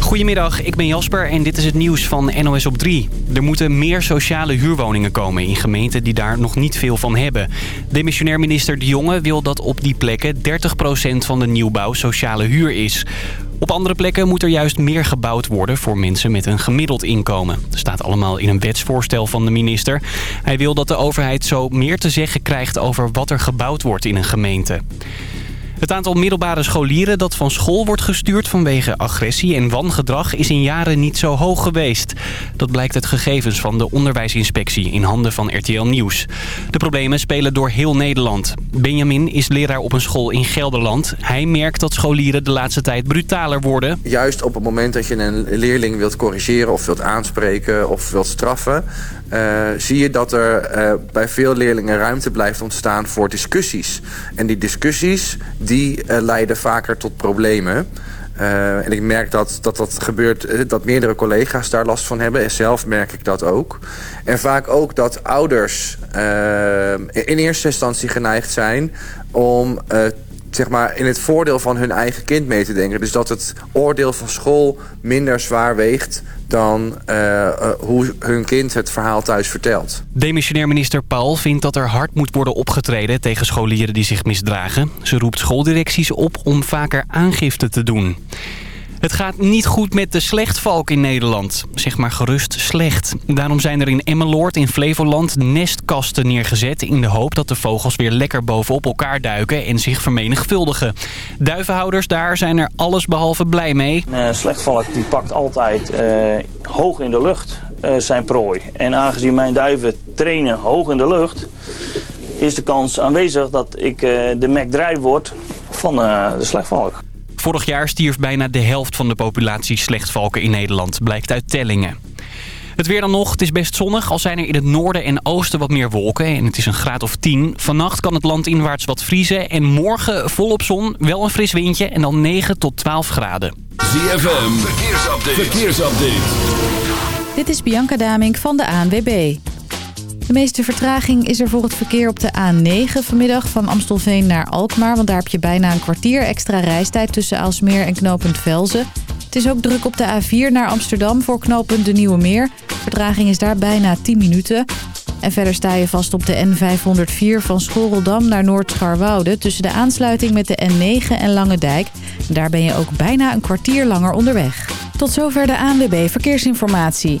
Goedemiddag, ik ben Jasper en dit is het nieuws van NOS op 3. Er moeten meer sociale huurwoningen komen in gemeenten die daar nog niet veel van hebben. Demissionair minister De Jonge wil dat op die plekken 30% van de nieuwbouw sociale huur is. Op andere plekken moet er juist meer gebouwd worden voor mensen met een gemiddeld inkomen. Dat staat allemaal in een wetsvoorstel van de minister. Hij wil dat de overheid zo meer te zeggen krijgt over wat er gebouwd wordt in een gemeente. Het aantal middelbare scholieren dat van school wordt gestuurd vanwege agressie en wangedrag is in jaren niet zo hoog geweest. Dat blijkt uit gegevens van de onderwijsinspectie in handen van RTL Nieuws. De problemen spelen door heel Nederland. Benjamin is leraar op een school in Gelderland. Hij merkt dat scholieren de laatste tijd brutaler worden. Juist op het moment dat je een leerling wilt corrigeren of wilt aanspreken of wilt straffen... Uh, zie je dat er uh, bij veel leerlingen ruimte blijft ontstaan voor discussies. En die discussies die uh, leiden vaker tot problemen. en ik merk dat, dat dat gebeurt, dat meerdere collega's daar last van hebben. En zelf merk ik dat ook. En vaak ook dat ouders in eerste instantie geneigd zijn om zeg maar, in het voordeel van hun eigen kind mee te denken. Dus dat het oordeel van school minder zwaar weegt dan uh, uh, hoe hun kind het verhaal thuis vertelt. Demissionair minister Paul vindt dat er hard moet worden opgetreden tegen scholieren die zich misdragen. Ze roept schooldirecties op om vaker aangifte te doen. Het gaat niet goed met de slechtvalk in Nederland. Zeg maar gerust slecht. Daarom zijn er in Emmeloord in Flevoland nestkasten neergezet... in de hoop dat de vogels weer lekker bovenop elkaar duiken en zich vermenigvuldigen. Duivenhouders daar zijn er allesbehalve blij mee. Een slechtvalk die pakt altijd uh, hoog in de lucht uh, zijn prooi. En aangezien mijn duiven trainen hoog in de lucht... is de kans aanwezig dat ik uh, de McDrive word van de slechtvalk. Vorig jaar stierf bijna de helft van de populatie slechtvalken in Nederland, blijkt uit tellingen. Het weer dan nog. Het is best zonnig, al zijn er in het noorden en oosten wat meer wolken. En het is een graad of 10. Vannacht kan het land inwaarts wat vriezen. En morgen volop zon, wel een fris windje en dan 9 tot 12 graden. ZFM, verkeersupdate. verkeersupdate. Dit is Bianca Damink van de ANWB. De meeste vertraging is er voor het verkeer op de A9 vanmiddag van Amstelveen naar Alkmaar. Want daar heb je bijna een kwartier extra reistijd tussen Aalsmeer en knooppunt Velzen. Het is ook druk op de A4 naar Amsterdam voor knooppunt De Nieuwe Meer. Vertraging is daar bijna 10 minuten. En verder sta je vast op de N504 van Schorreldam naar Noord-Scharwoude... tussen de aansluiting met de N9 en Lange Dijk. Daar ben je ook bijna een kwartier langer onderweg. Tot zover de ANWB Verkeersinformatie.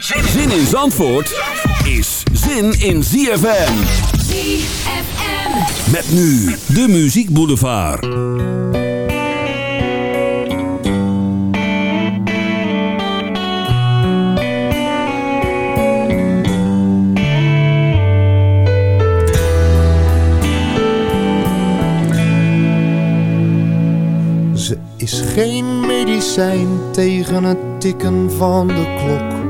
Zin in Zandvoort is zin in ZFM. ZFM. Met nu de Muziek Boulevard. Ze is geen medicijn tegen het tikken van de klok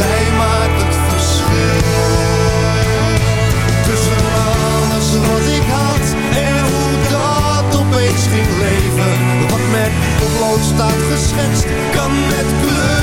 Zij maakt het verschil. Tussen alles wat ik had en hoe dat opeens ging leven. Wat met potlood staat geschetst, kan met kleur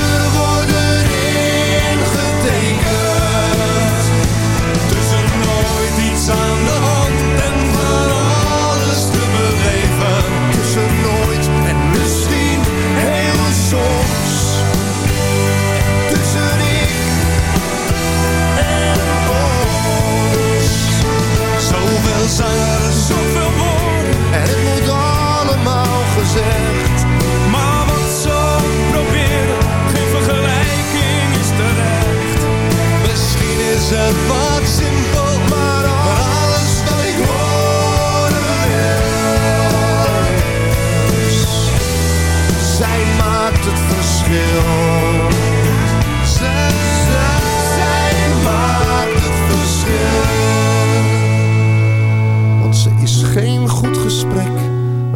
Zoveel zangeren, zoveel woorden. En het moet allemaal gezegd. Maar wat zo proberen, geen vergelijking is terecht. Misschien is het wat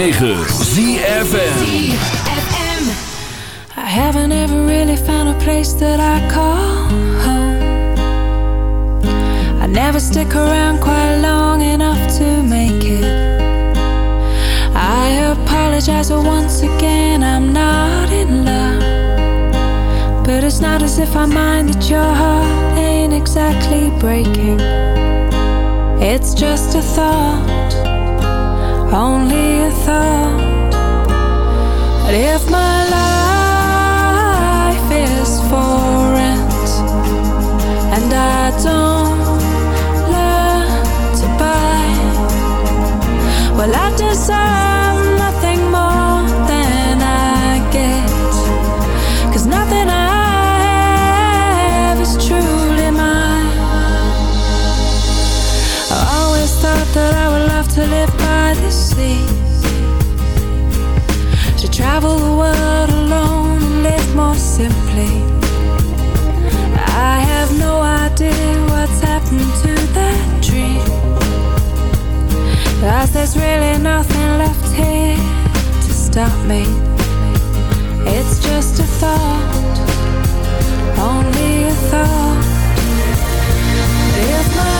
9. thought that I would love to live by the sea. To travel the world alone and live more simply. I have no idea what's happened to that dream. Cause there's really nothing left here to stop me. It's just a thought, only a thought. My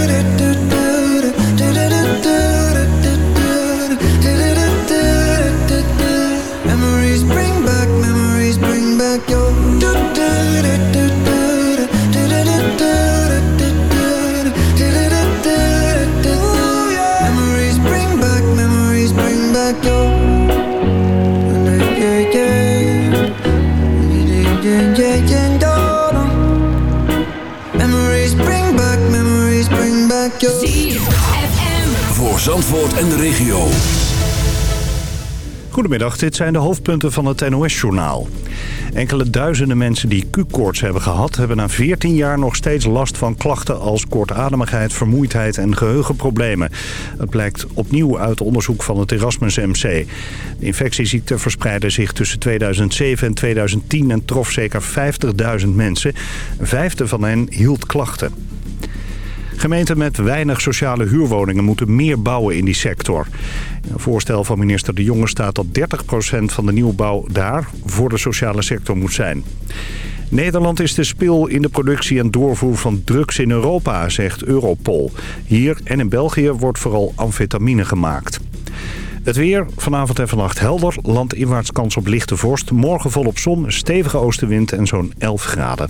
Zandvoort en de regio. Goedemiddag, dit zijn de hoofdpunten van het NOS-journaal. Enkele duizenden mensen die Q-koorts hebben gehad... hebben na 14 jaar nog steeds last van klachten als kortademigheid, vermoeidheid en geheugenproblemen. Het blijkt opnieuw uit onderzoek van het Erasmus MC. De infectieziekte verspreidde zich tussen 2007 en 2010 en trof zeker 50.000 mensen. Een vijfde van hen hield klachten. Gemeenten met weinig sociale huurwoningen moeten meer bouwen in die sector. Een voorstel van minister De Jonge staat dat 30% van de nieuwbouw daar voor de sociale sector moet zijn. Nederland is de spil in de productie en doorvoer van drugs in Europa, zegt Europol. Hier en in België wordt vooral amfetamine gemaakt. Het weer, vanavond en vannacht helder, landinwaarts kans op lichte vorst. Morgen volop zon, stevige oostenwind en zo'n 11 graden.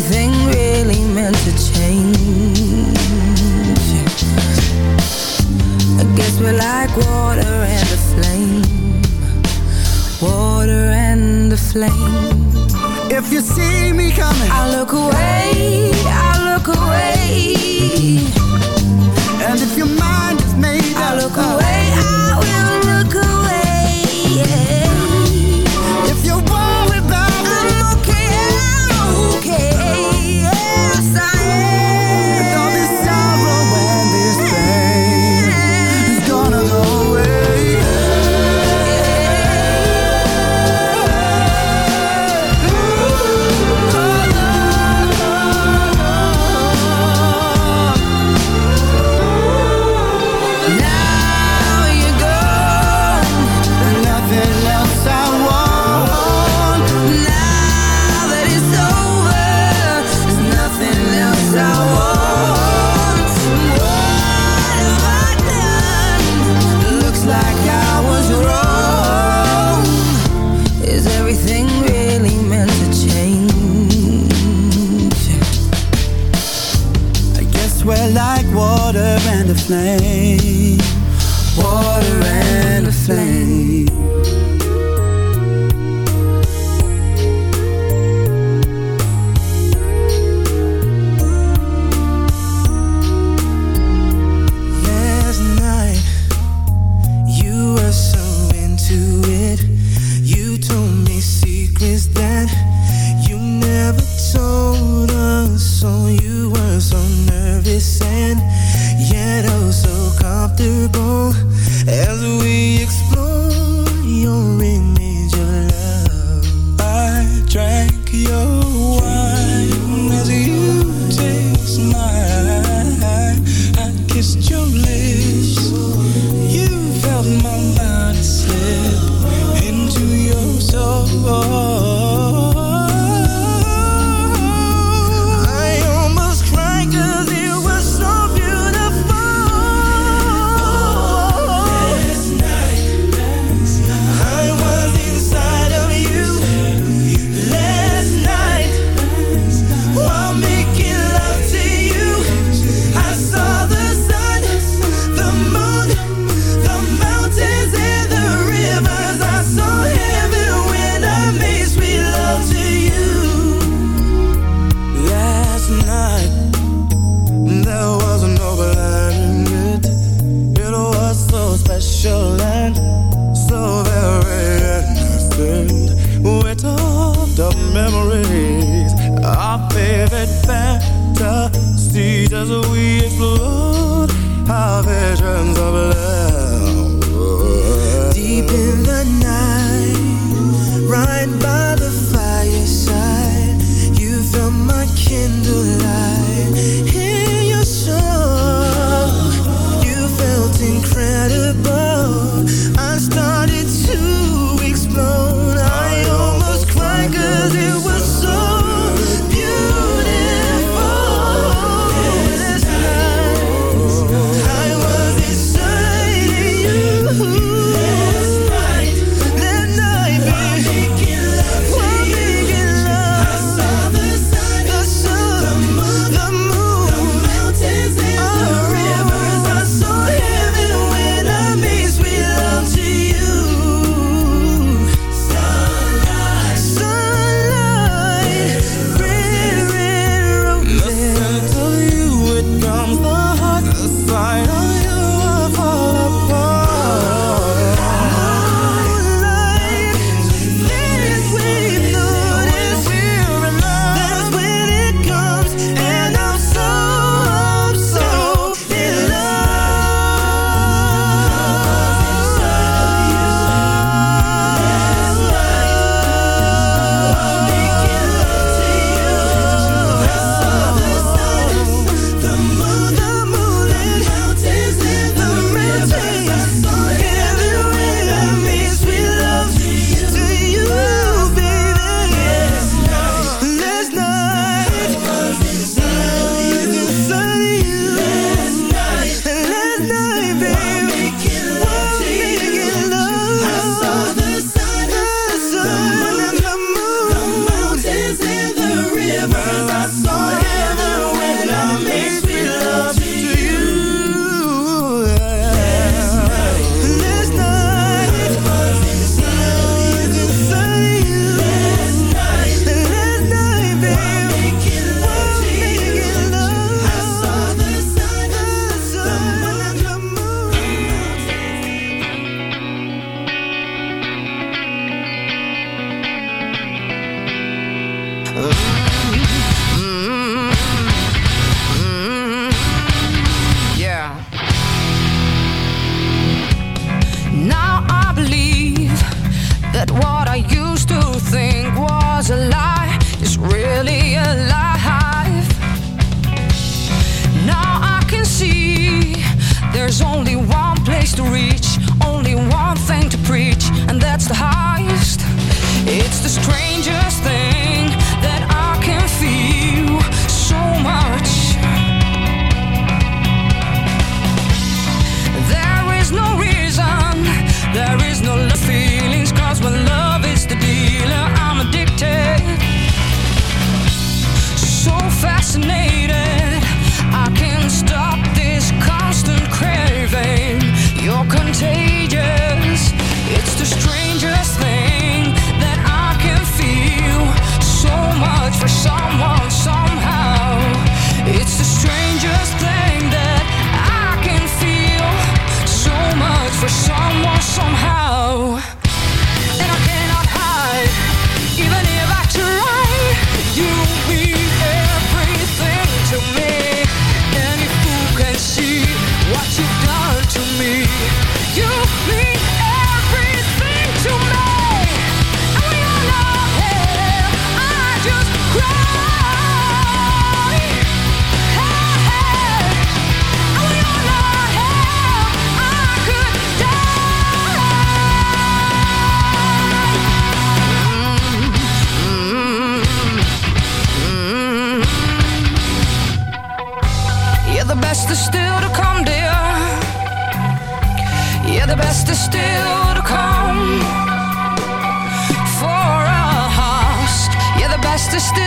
everything really meant to change? I guess we're like water and a flame. Water and a flame. If you see me coming I look away, I look away. And if your mind is made I look away, I will as we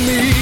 me.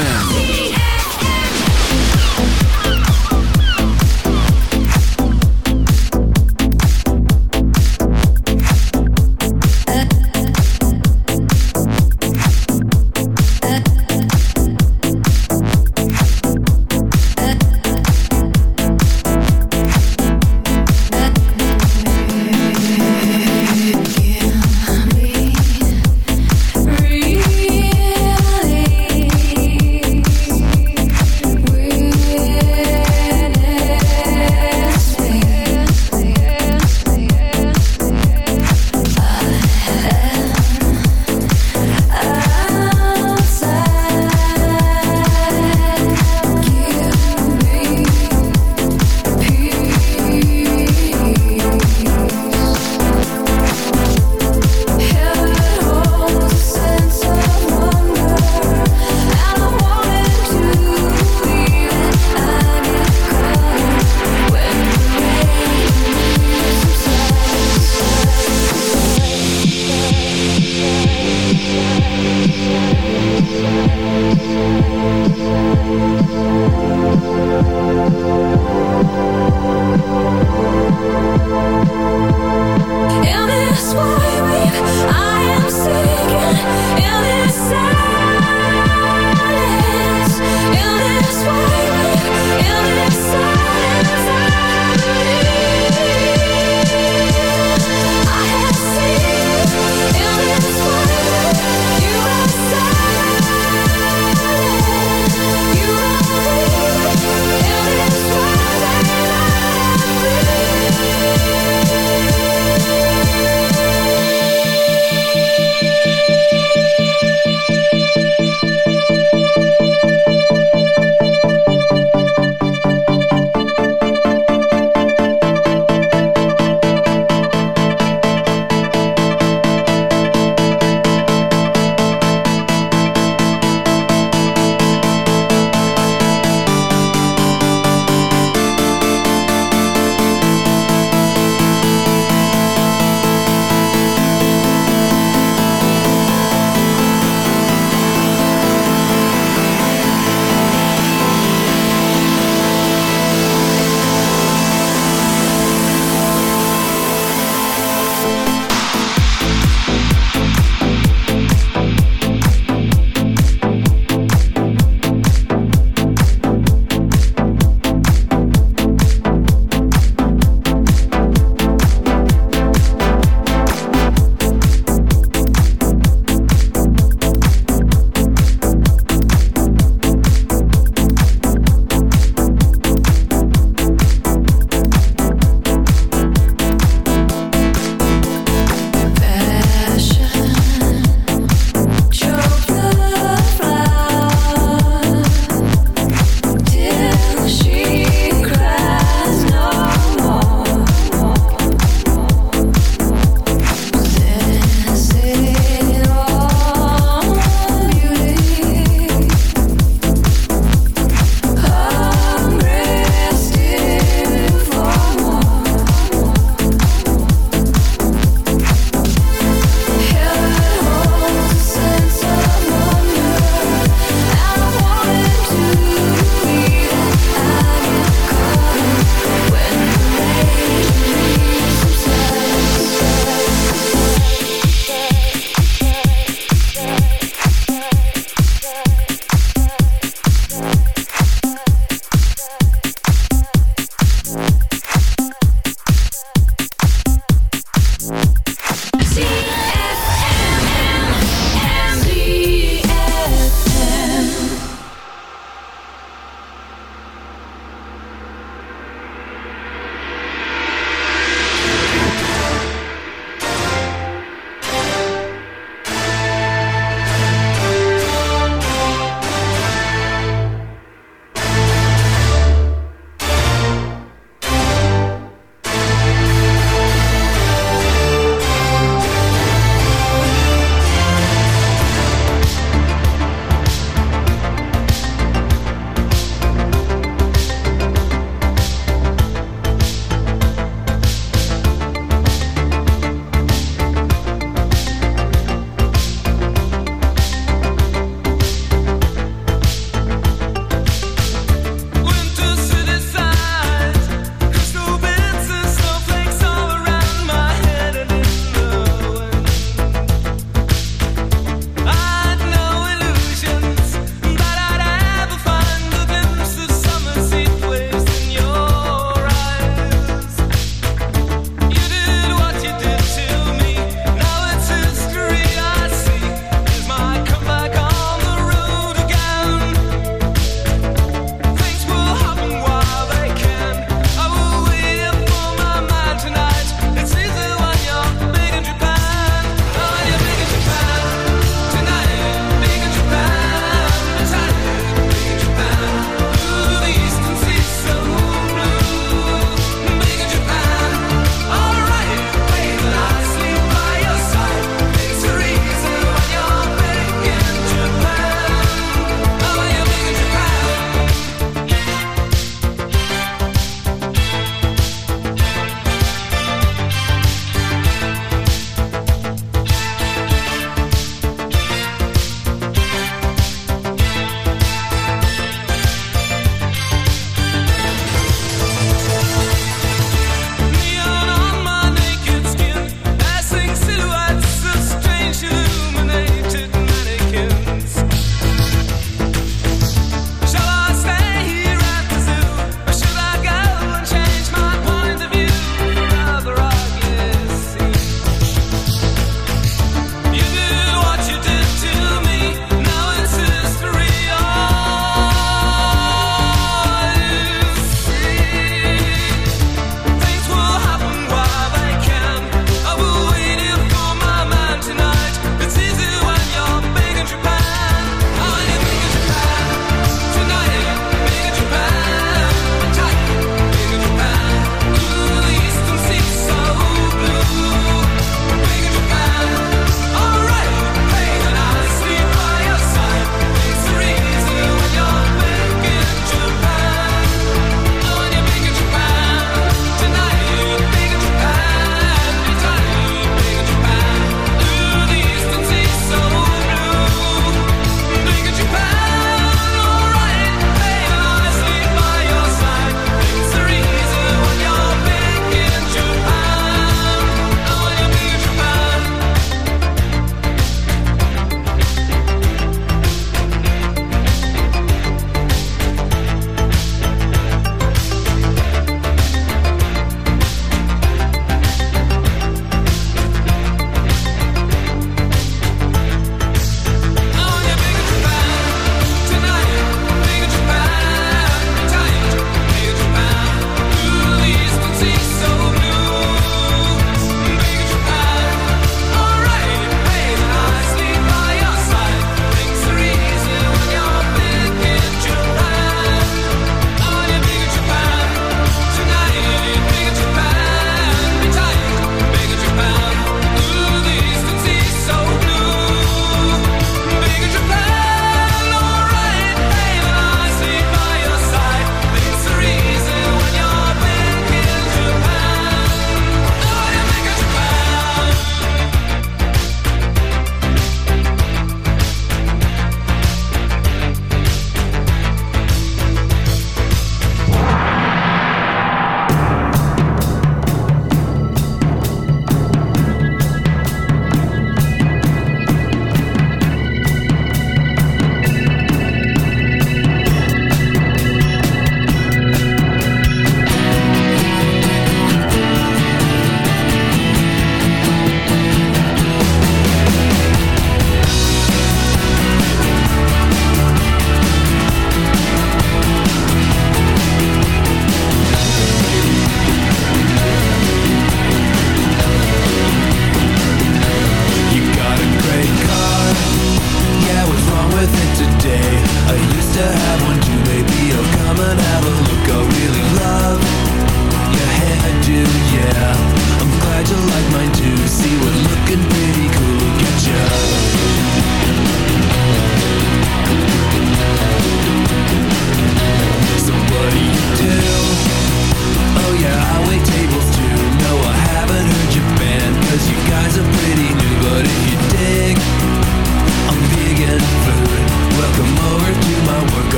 ZFM.